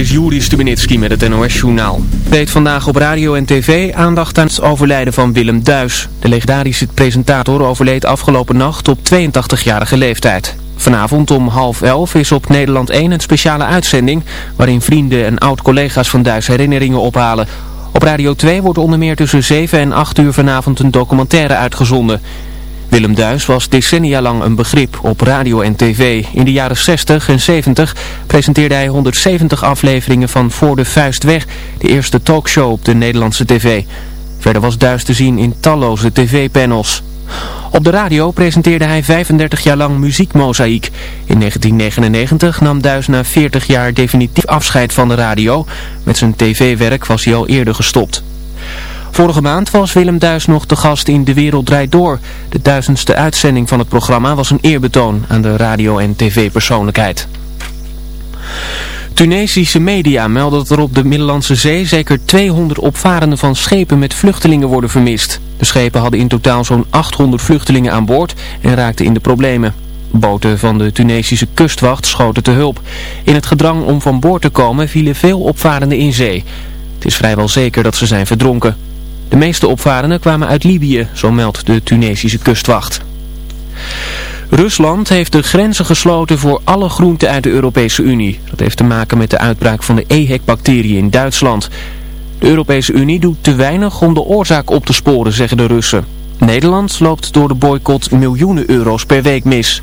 is Juri Stubenitski met het NOS-journaal. Deed vandaag op radio en tv aandacht aan het overlijden van Willem Duis. De legendarische presentator overleed afgelopen nacht op 82-jarige leeftijd. Vanavond om half elf is op Nederland 1 een speciale uitzending... waarin vrienden en oud-collega's van Duis herinneringen ophalen. Op Radio 2 wordt onder meer tussen 7 en 8 uur vanavond een documentaire uitgezonden... Willem Duis was decennia lang een begrip op radio en tv. In de jaren 60 en 70 presenteerde hij 170 afleveringen van Voor de Vuist Weg, de eerste talkshow op de Nederlandse tv. Verder was Duis te zien in talloze tv-panels. Op de radio presenteerde hij 35 jaar lang muziekmozaïek. In 1999 nam Duis na 40 jaar definitief afscheid van de radio. Met zijn tv-werk was hij al eerder gestopt. Vorige maand was Willem Duis nog de gast in De Wereld Draait Door. De duizendste uitzending van het programma was een eerbetoon aan de radio- en tv-persoonlijkheid. Tunesische media melden dat er op de Middellandse Zee zeker 200 opvarenden van schepen met vluchtelingen worden vermist. De schepen hadden in totaal zo'n 800 vluchtelingen aan boord en raakten in de problemen. Boten van de Tunesische kustwacht schoten te hulp. In het gedrang om van boord te komen vielen veel opvarenden in zee. Het is vrijwel zeker dat ze zijn verdronken. De meeste opvarenden kwamen uit Libië, zo meldt de Tunesische kustwacht. Rusland heeft de grenzen gesloten voor alle groenten uit de Europese Unie. Dat heeft te maken met de uitbraak van de EHEC-bacterie in Duitsland. De Europese Unie doet te weinig om de oorzaak op te sporen, zeggen de Russen. Nederland loopt door de boycott miljoenen euro's per week mis.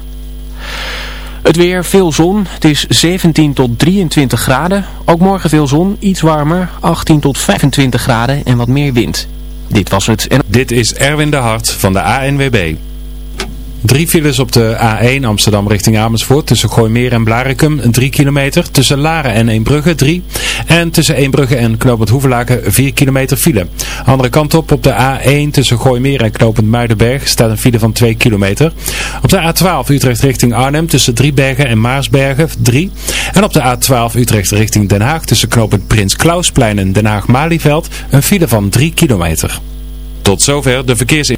Het weer, veel zon. Het is 17 tot 23 graden. Ook morgen veel zon, iets warmer. 18 tot 25 graden en wat meer wind. Dit was het. En... Dit is Erwin de Hart van de ANWB. Drie files op de A1 Amsterdam richting Amersfoort tussen Gooimeer en Blarikum 3 kilometer. Tussen Laren en Eembrugge 3. En tussen Eembrugge en Knopend Hoevelaken 4 kilometer file. Andere kant op op de A1 tussen Gooimeer en Knopend Muidenberg staat een file van 2 kilometer. Op de A12 Utrecht richting Arnhem tussen Driebergen en Maarsbergen 3. En op de A12 Utrecht richting Den Haag tussen Knopend Prins Klausplein en Den Haag-Malieveld een file van 3 kilometer. Tot zover de verkeersin.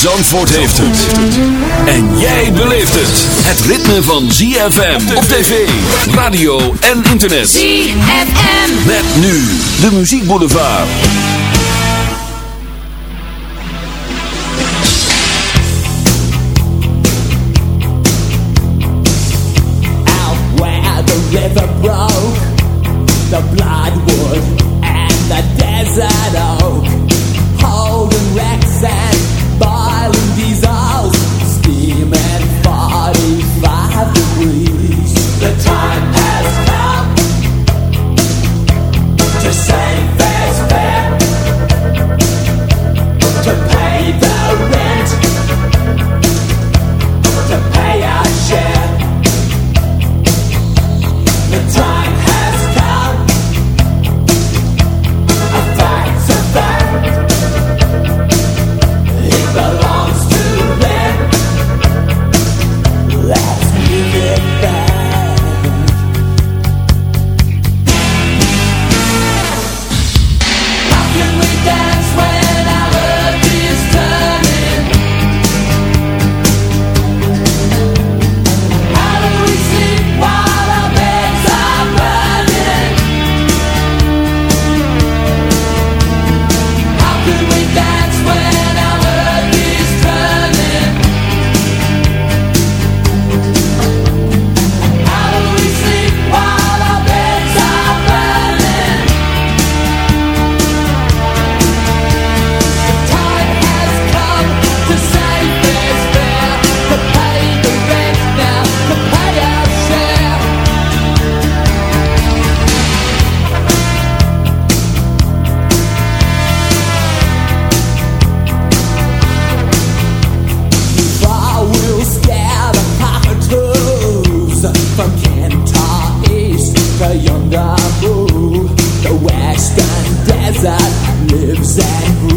Zandvoort heeft het. En jij beleeft het. Het ritme van ZFM op tv, radio en internet. ZFM. Met nu de Muziek Boulevard. Out where the river broke, the bloodwood and the desert that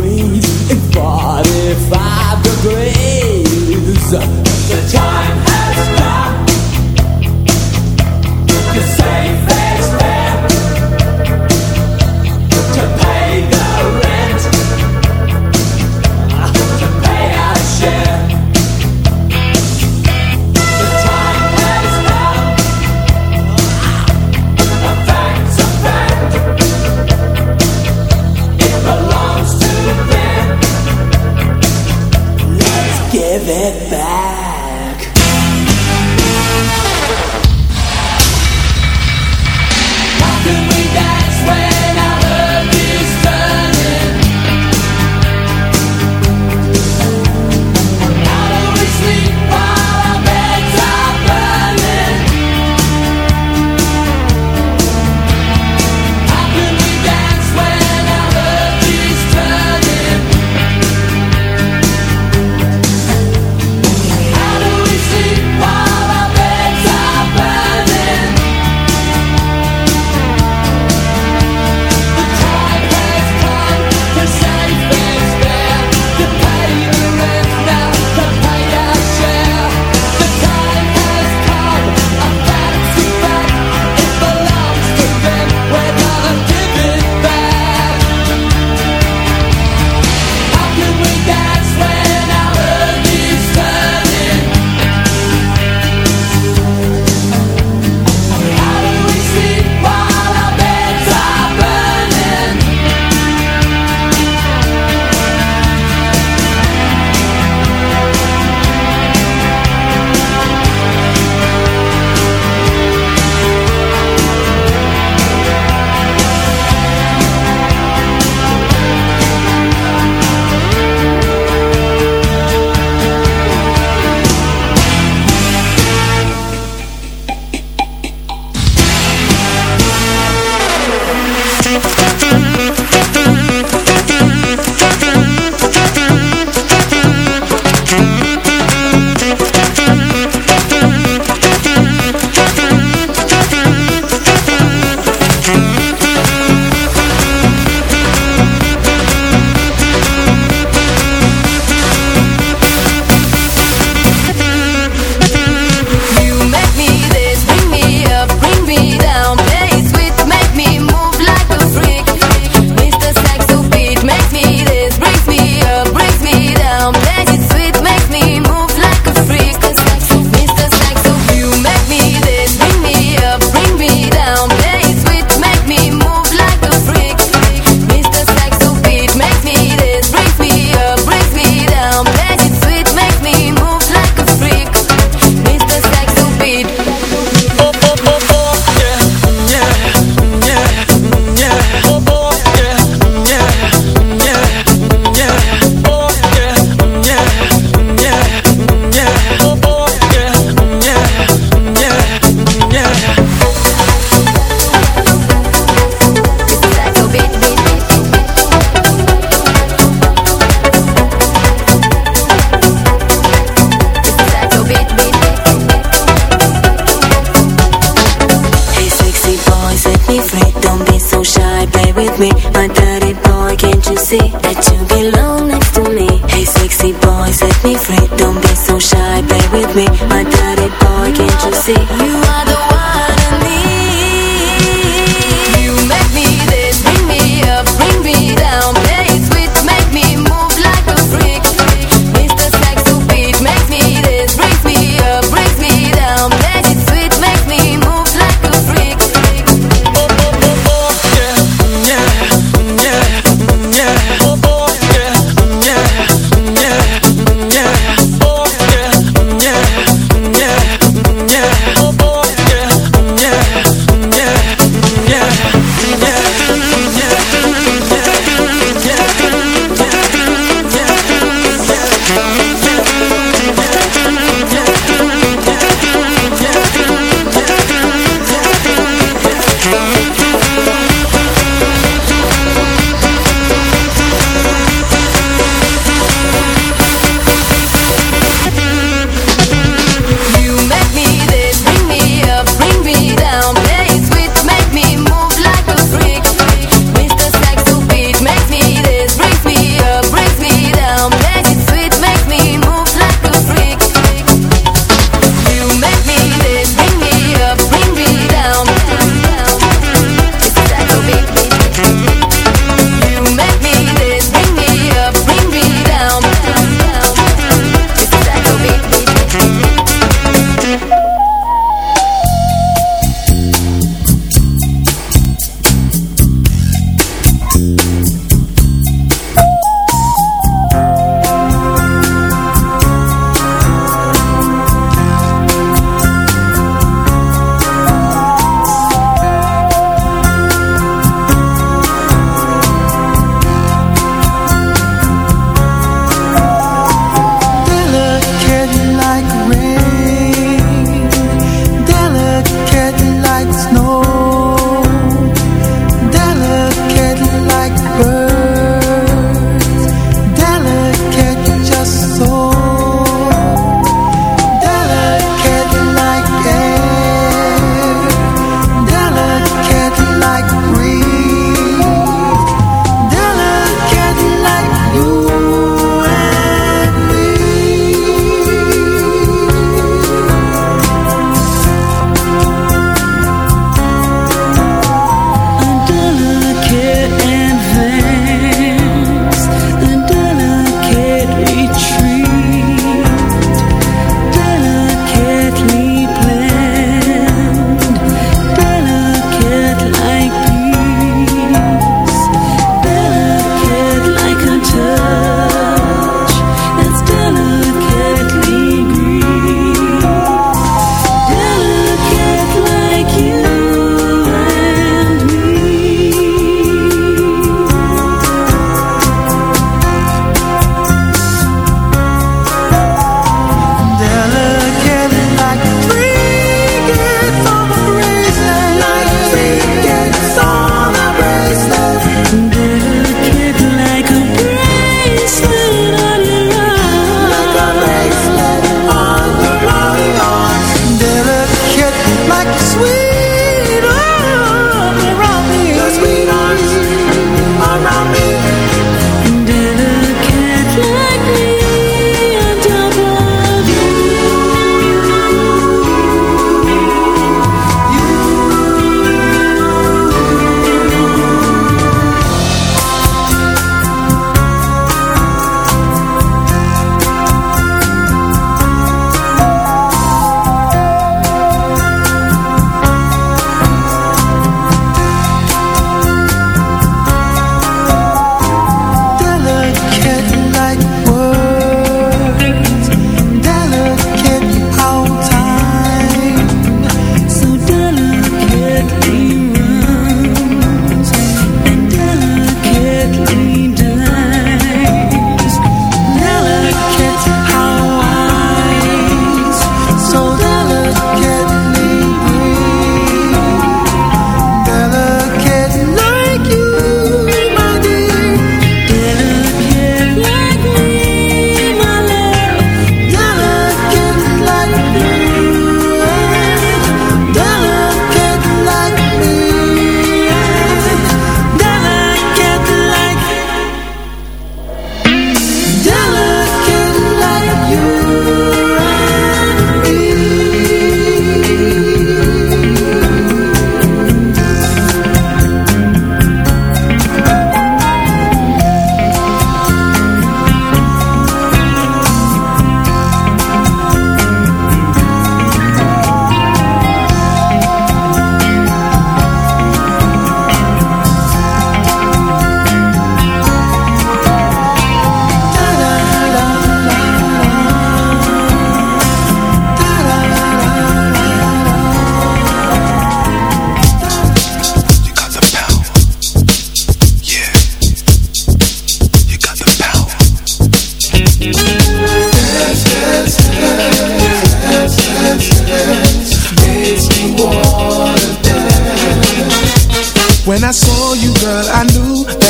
that you belong next to me. Hey sexy boys, let me free. Don't be so shy, play with me. My dirty boy, can't you see? You are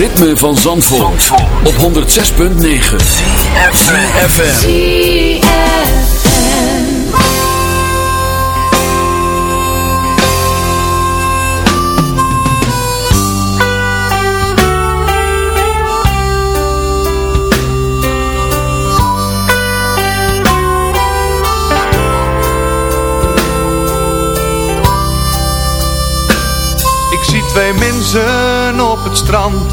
ritme van Zandvoort, op 106.9 FM. Ik zie twee mensen op het strand,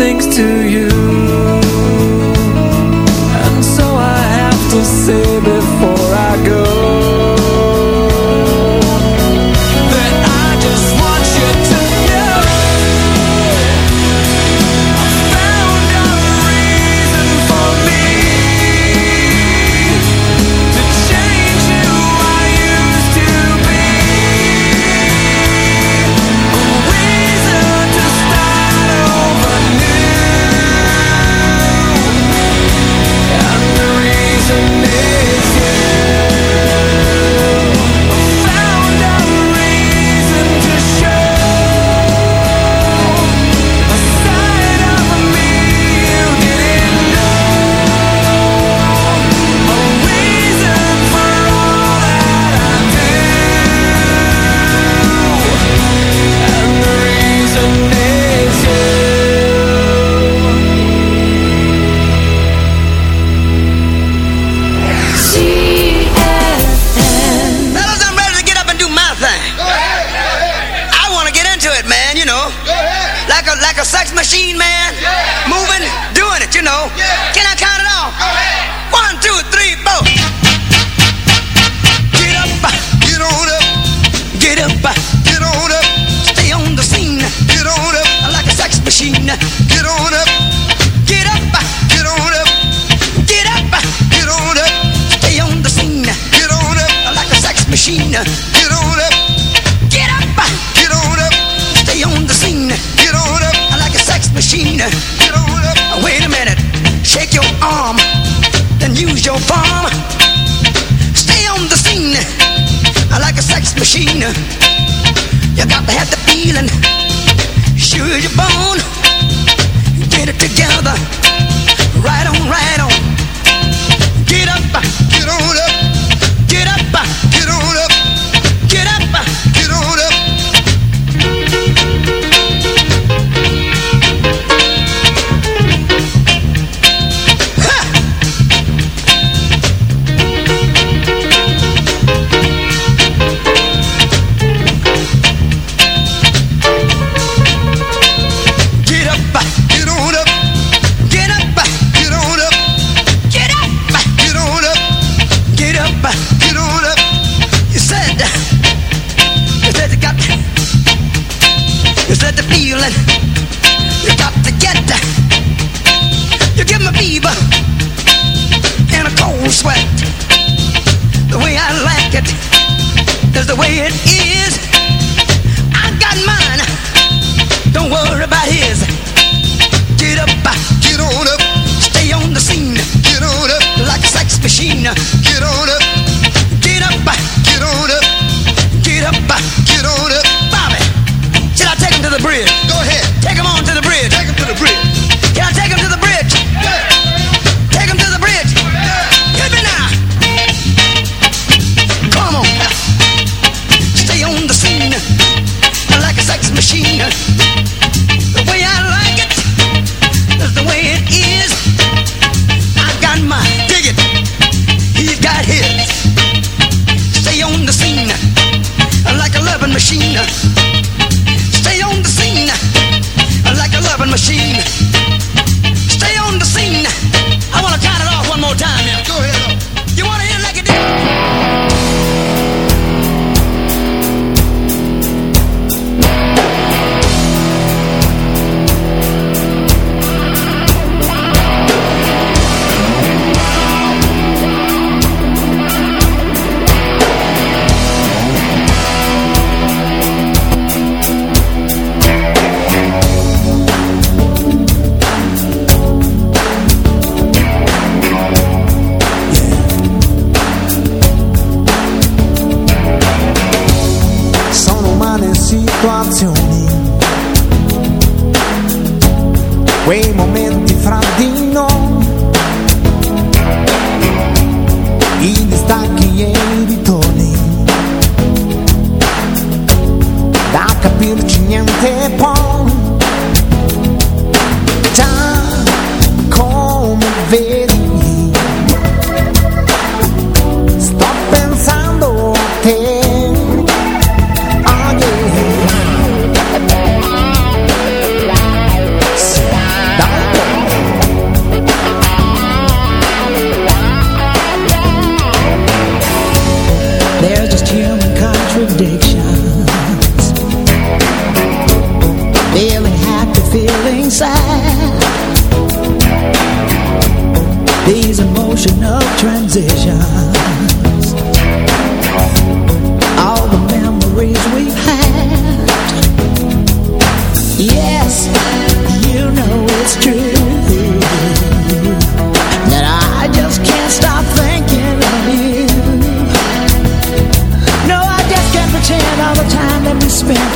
Thanks to you. mean. You got to have the feeling. Sure as you're born. Get it together. Right on, right on. Get up, get on up. the way it is. I got mine. Don't worry about his. Get up, get on up. Stay on the scene. Get on up like a sex machine.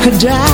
crocodile